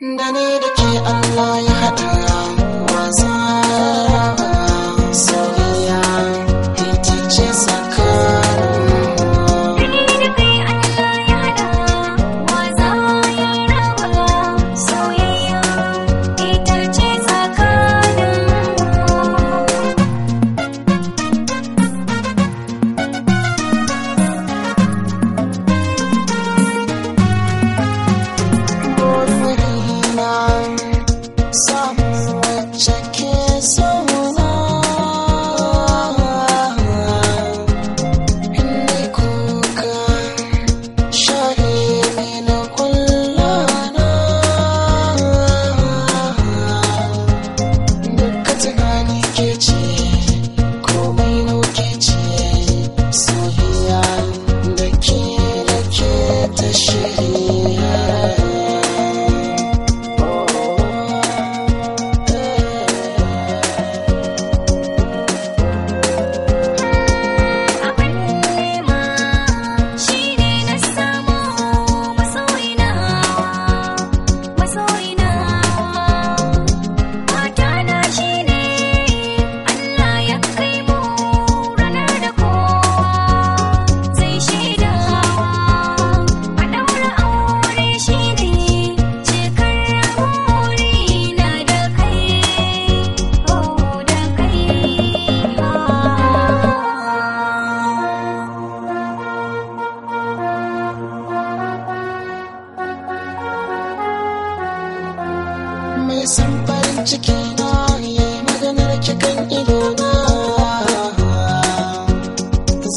da ni da ke Allah ya haɗa. ni san farin ciki na maganar kikan ido na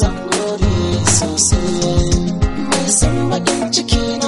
zan gode sosai mai san bakin ciki na.